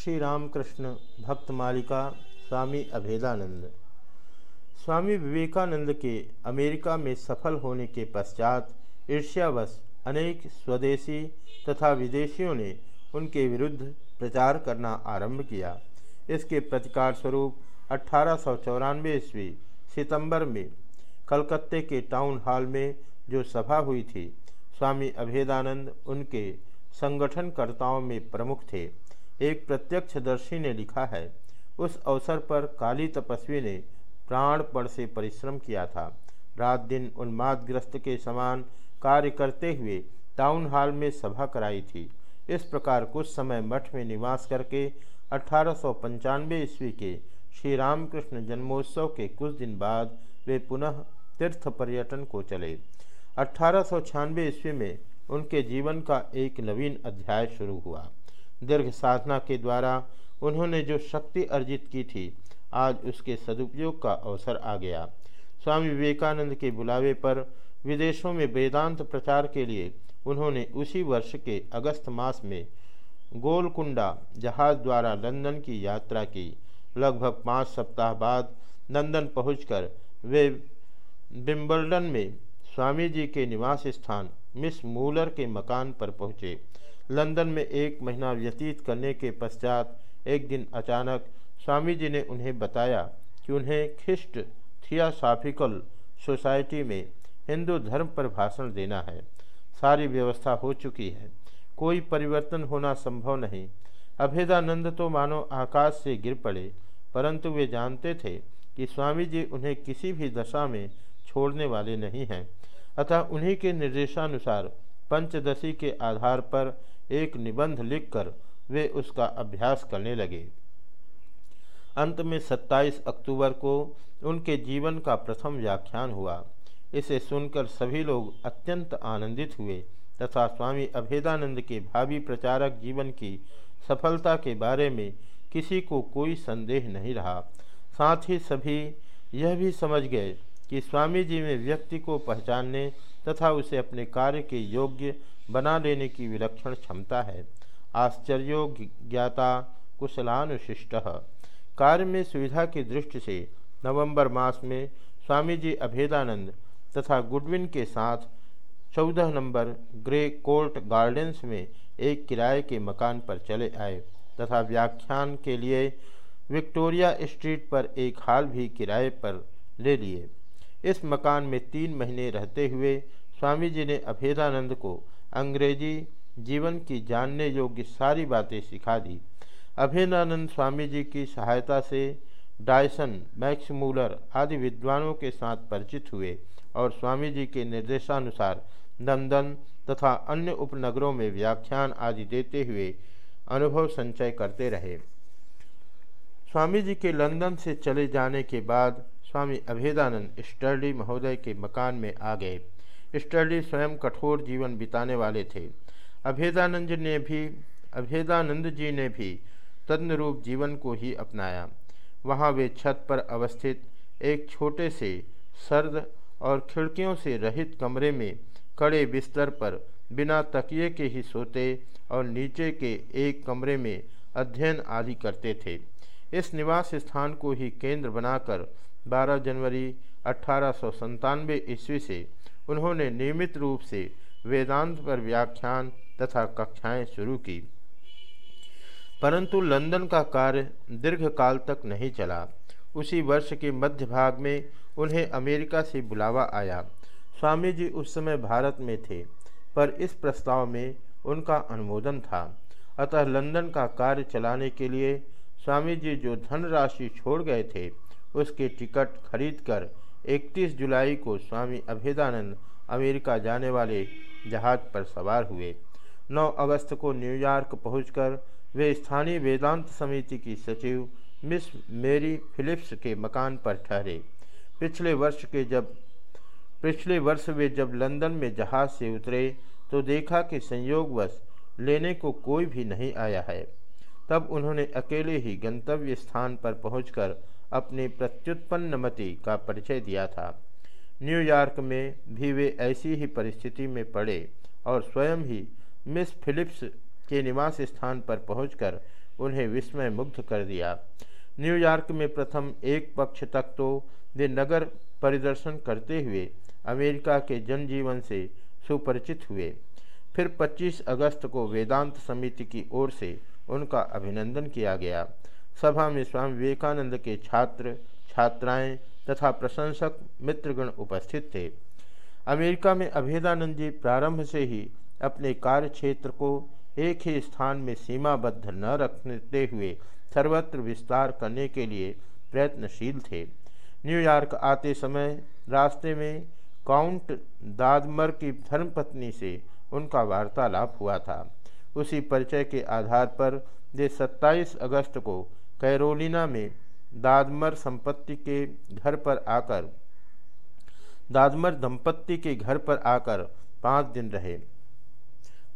श्री रामकृष्ण भक्त मालिका स्वामी अभेदानंद। स्वामी विवेकानंद के अमेरिका में सफल होने के पश्चात ईर्ष्यावश अनेक स्वदेशी तथा विदेशियों ने उनके विरुद्ध प्रचार करना आरंभ किया। इसके प्रतिकार स्वरूप अठारह ईस्वी सितंबर में कलकत्ते के टाउन हॉल में जो सभा हुई थी, स्वामी अभेदानंद उनके संगठनकर्ताओं में प्रमुख थे। एक प्रत्यक्षदर्शी ने लिखा है। उस अवसर पर काली तपस्वी ने प्राणपण से परिश्रम किया था। रात दिन उन्मादग्रस्त के समान कार्य करते हुए टाउन हॉल में सभा कराई थी। इस प्रकार कुछ समय मठ में निवास करके अठारह सौ पंचानवे ईस्वी के श्री रामकृष्ण जन्मोत्सव के कुछ दिन बाद वे पुनः तीर्थ पर्यटन को चले। अठारह सौ छियानवे ईस्वी में उनके जीवन का एक नवीन अध्याय शुरू हुआ। दीर्घ साधना के द्वारा उन्होंने जो शक्ति अर्जित की थी, आज उसके सदुपयोग का अवसर आ गया। स्वामी विवेकानंद के बुलावे पर विदेशों में वेदांत प्रचार के लिए उन्होंने उसी वर्ष के अगस्त मास में गोलकुंडा जहाज़ द्वारा लंदन की यात्रा की। लगभग पाँच सप्ताह बाद लंदन पहुंचकर वे बिम्बल्डन में स्वामी जी के निवास स्थान मिस मूलर के मकान पर पहुँचे। लंदन में एक महीना व्यतीत करने के पश्चात एक दिन अचानक स्वामी जी ने उन्हें बताया कि उन्हें खिस्ट थियासाफिकल सोसाइटी में हिंदू धर्म पर भाषण देना है। सारी व्यवस्था हो चुकी है। कोई परिवर्तन होना संभव नहीं। अभेदानंद तो मानो आकाश से गिर पड़े, परंतु वे जानते थे कि स्वामी जी उन्हें किसी भी दशा में छोड़ने वाले नहीं हैं। अतः उन्हीं के निर्देशानुसार पंचदशी के आधार पर एक निबंध लिखकर वे उसका अभ्यास करने लगे। अंत में 27 अक्टूबर को उनके जीवन का प्रथम व्याख्यान हुआ। इसे सुनकर सभी लोग अत्यंत आनंदित हुए तथा स्वामी अभेदानंद के भावी प्रचारक जीवन की सफलता के बारे में किसी को कोई संदेह नहीं रहा। साथ ही सभी यह भी समझ गए कि स्वामी जी में व्यक्ति को पहचानने तथा उसे अपने कार्य के योग्य बना लेने की विलक्षण क्षमता है। आश्चर्यो ज्ञाता कुशलानुशिष्ट। कार्य में सुविधा की दृष्टि से नवंबर मास में स्वामी जी अभेदानंद तथा गुडविन के साथ चौदह नंबर ग्रे कोर्ट गार्डन्स में एक किराए के मकान पर चले आए तथा व्याख्यान के लिए विक्टोरिया स्ट्रीट पर एक हाल भी किराए पर ले लिए। इस मकान में तीन महीने रहते हुए स्वामी जी ने अभेदानंद को अंग्रेज़ी जीवन की जानने योग्य सारी बातें सिखा दी। अभेदानंद स्वामी जी की सहायता से डायसन, मैक्समूलर आदि विद्वानों के साथ परिचित हुए और स्वामी जी के निर्देशानुसार नंदन तथा अन्य उपनगरों में व्याख्यान आदि देते हुए अनुभव संचय करते रहे। स्वामी जी के लंदन से चले जाने के बाद स्वामी अभेदानंद स्टर्डी महोदय के मकान में आ गए। स्टर्डी स्वयं कठोर जीवन बिताने वाले थे। अभेदानंद ने भी, अभेदानंद जी ने भी तदनुरूप जीवन को ही अपनाया। वहाँ वे छत पर अवस्थित एक छोटे से सर्द और खिड़कियों से रहित कमरे में कड़े बिस्तर पर बिना तकिए के ही सोते और नीचे के एक कमरे में अध्ययन आदि करते थे। इस निवास स्थान को ही केंद्र बनाकर 12 जनवरी अठारह ईस्वी से उन्होंने नियमित रूप से वेदांत पर व्याख्यान तथा कक्षाएँ शुरू की। परंतु लंदन का कार्य दीर्घकाल तक नहीं चला। उसी वर्ष के मध्य भाग में उन्हें अमेरिका से बुलावा आया। स्वामी जी उस समय भारत में थे, पर इस प्रस्ताव में उनका अनुमोदन था। अतः लंदन का कार्य चलाने के लिए स्वामी जी जो धनराशि छोड़ गए थे, उसके टिकट खरीदकर 31 जुलाई को स्वामी अभेदानंद अमेरिका जाने वाले जहाज़ पर सवार हुए। 9 अगस्त को न्यूयॉर्क पहुंचकर वे स्थानीय वेदांत समिति की सचिव मिस मेरी फिलिप्स के मकान पर ठहरे। पिछले वर्ष के जब, पिछले वर्ष वे जब लंदन में जहाज़ से उतरे तो देखा कि संयोगवश लेने को कोई भी नहीं आया है। तब उन्होंने अकेले ही गंतव्य स्थान पर पहुंचकर अपनी प्रत्युत्पन्न मति का परिचय दिया था। न्यूयॉर्क में भी वे ऐसी ही परिस्थिति में पड़े और स्वयं ही मिस फिलिप्स के निवास स्थान पर पहुंचकर उन्हें विस्मय मुग्ध कर दिया। न्यूयॉर्क में प्रथम एक पक्ष तक तो वे नगर परिदर्शन करते हुए अमेरिका के जनजीवन से सुपरिचित हुए। फिर 25 अगस्त को वेदांत समिति की ओर से उनका अभिनंदन किया गया। सभा में स्वामी विवेकानंद के छात्र, छात्राएँ तथा प्रशंसक मित्रगण उपस्थित थे। अमेरिका में अभेदानंद जी प्रारंभ से ही अपने कार्य क्षेत्र को एक ही स्थान में सीमाबद्ध न रखते हुए सर्वत्र विस्तार करने के लिए प्रयत्नशील थे। न्यूयॉर्क आते समय रास्ते में काउंट दादमर की धर्मपत्नी से उनका वार्तालाप हुआ था। उसी परिचय के आधार पर वे 27 अगस्त को कैरोलिना में दादमर संपत्ति के घर पर आकर, दादमर दंपत्ति के घर पर आकर पाँच दिन रहे।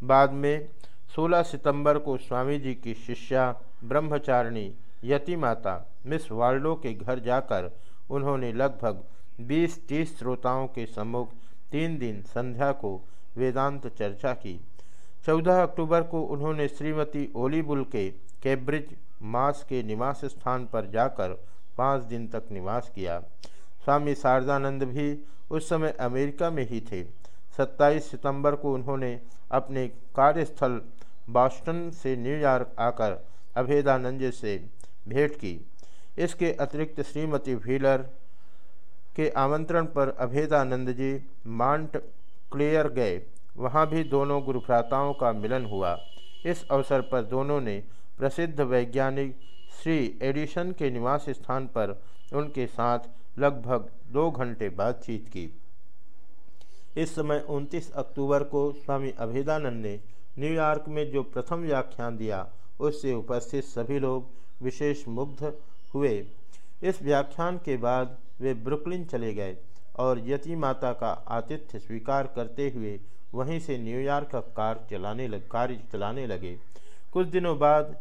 बाद में 16 सितंबर को स्वामी जी की शिष्या, ब्रह्मचारिणी यति माता मिस वाल्डो के घर जाकर उन्होंने लगभग 20-30 श्रोताओं के सम्मुख तीन दिन संध्या को वेदांत चर्चा की। 14 अक्टूबर को उन्होंने श्रीमती ओलीबुल के कैब्रिज मास के निवास स्थान पर जाकर पाँच दिन तक निवास किया। स्वामी शारदानंद भी उस समय अमेरिका में ही थे। 27 सितंबर को उन्होंने अपने कार्यस्थल बॉस्टन से न्यूयॉर्क आकर अभेदानंद से भेंट की। इसके अतिरिक्त श्रीमती व्हीलर के आमंत्रण पर अभेदानंद जी मांट क्लेयर गए। वहाँ भी दोनों गुरुभ्राताओं का मिलन हुआ। इस अवसर पर दोनों ने प्रसिद्ध वैज्ञानिक श्री एडिशन के निवास स्थान पर उनके साथ लगभग दो घंटे बातचीत की। इस समय 29 अक्टूबर को स्वामी अभेदानंद ने न्यूयॉर्क में जो प्रथम व्याख्यान दिया, उससे उपस्थित सभी लोग विशेष मुग्ध हुए। इस व्याख्यान के बाद वे ब्रुकलिन चले गए और यति माता का आतिथ्य स्वीकार करते हुए वहीं से न्यूयॉर्क का कार चलाने लग कार्य चलाने लगे। कुछ दिनों बाद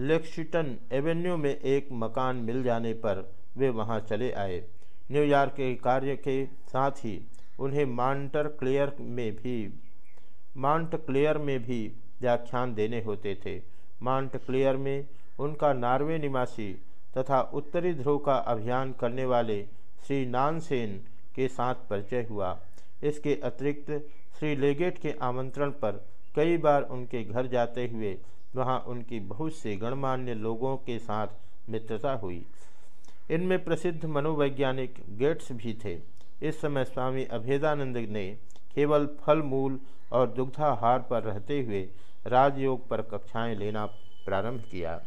लेक्सिटन एवेन्यू में एक मकान मिल जाने पर वे वहाँ चले आए। न्यूयॉर्क के कार्य के साथ ही उन्हें मांटर क्लेयर में भी मांट क्लेयर में भी व्याख्यान देने होते थे। मांट क्लेयर में उनका नार्वे निवासी तथा उत्तरी ध्रुव का अभियान करने वाले श्री नानसेन के साथ परिचय हुआ। इसके अतिरिक्त श्री लेगेट के आमंत्रण पर कई बार उनके घर जाते हुए वहाँ उनकी बहुत से गणमान्य लोगों के साथ मित्रता हुई। इनमें प्रसिद्ध मनोवैज्ञानिक गेट्स भी थे। इस समय स्वामी अभेदानंद ने केवल फल मूल और दुग्धाहार पर रहते हुए राजयोग पर कक्षाएँ लेना प्रारंभ किया।